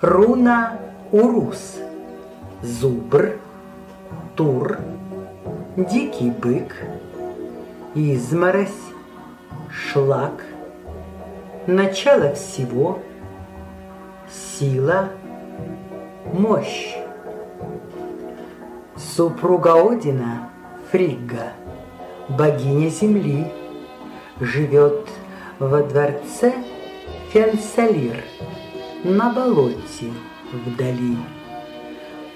Руна Урус. Зубр, Тур, Дикий бык, Изморозь, Шлак, Начало всего, Сила, Мощь. Супруга Одина, Фригга, богиня земли, живет во дворце Фенсалир на болоте вдали.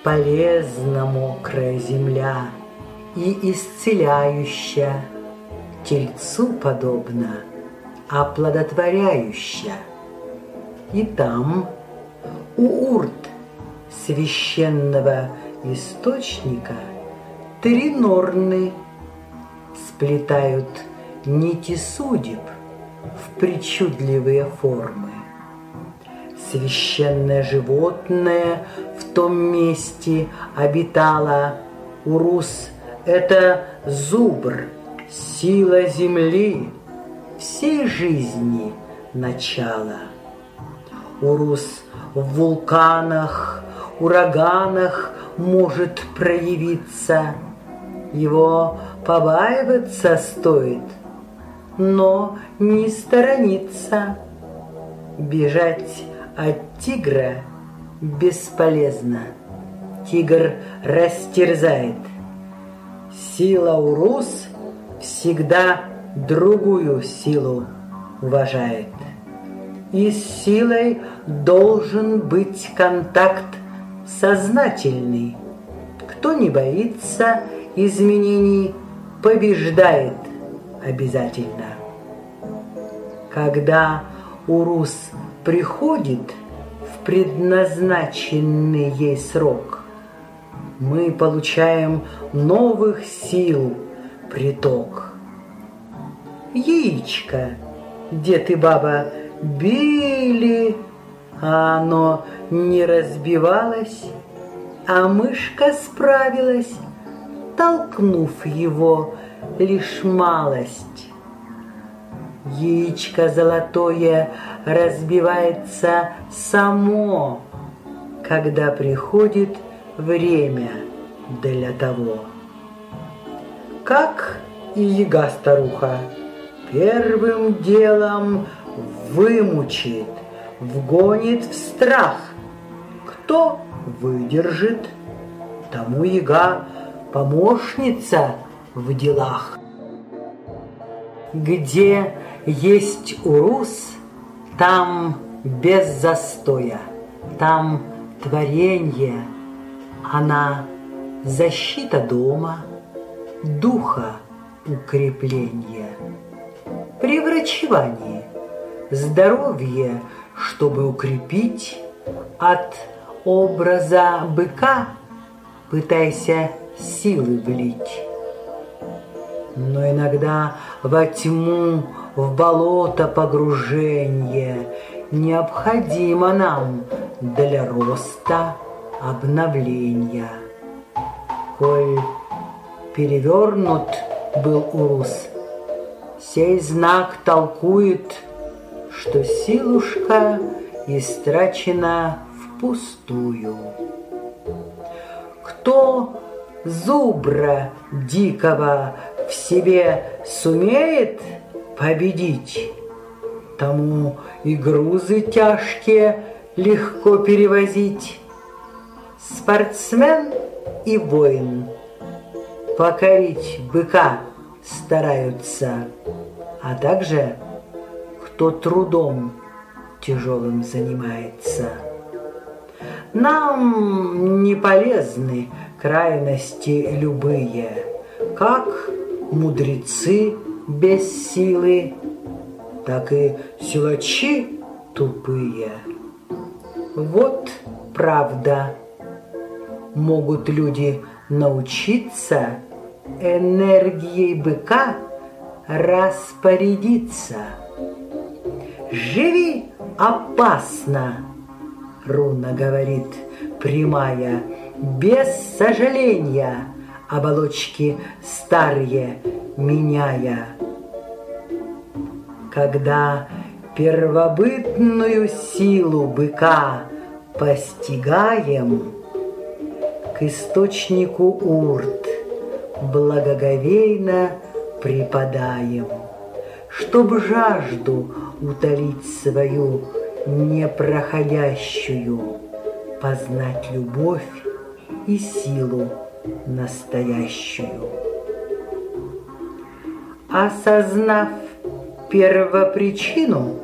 Полезна мокрая земля и исцеляющая, Тельцу подобно, оплодотворяющая. И там, у урт священного источника, Три норны сплетают нити судеб в причудливые формы священное животное в том месте обитало. Урус — это зубр, сила земли, всей жизни начало. Урус в вулканах, ураганах может проявиться. Его побаиваться стоит, но не сторониться. Бежать от тигра бесполезно. Тигр растерзает. Сила Урус всегда другую силу уважает. И с силой должен быть контакт сознательный. Кто не боится изменений, побеждает обязательно. Когда Урус приходит в предназначенный ей срок, мы получаем новых сил приток. Яичко, дед и баба били, а оно не разбивалось, а мышка справилась, толкнув его лишь малость. Яичко золотое разбивается само, когда приходит время для того. Как и яга-старуха первым делом вымучит, вгонит в страх. Кто выдержит, тому яга помощница в делах. Где есть урус, там без застоя, там творение, она защита дома, духа укрепление. При врачевании здоровье, чтобы укрепить, от образа быка пытайся силы влить. Но иногда во тьму в болото погружение необходимо нам для роста обновления. Коль перевернут был урус, сей знак толкует, что силушка истрачена впустую. Кто зубра дикого в себе сумеет – победить. Тому и грузы тяжкие легко перевозить. Спортсмен и воин покорить быка стараются, а также кто трудом тяжелым занимается. Нам не полезны крайности любые, как мудрецы без силы, так и силачи тупые. Вот правда. Могут люди научиться энергией быка распорядиться. Живи опасно, руна говорит прямая, без сожаления, оболочки старые меняя. Когда первобытную силу быка постигаем, к источнику урт благоговейно припадаем, чтоб жажду утолить свою непроходящую, познать любовь и силу настоящую. Осознав первопричину,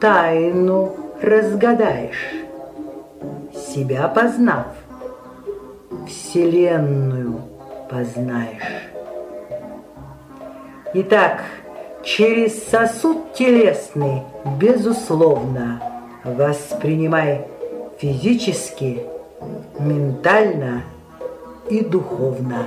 тайну разгадаешь, себя познав, Вселенную познаешь. Итак, через сосуд телесный, безусловно, воспринимай физически, ментально и духовно.